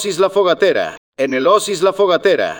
Oasis La Fogatera. En el Oasis La Fogatera.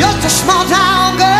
You're just small town girl.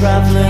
traveling.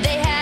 They had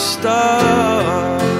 star.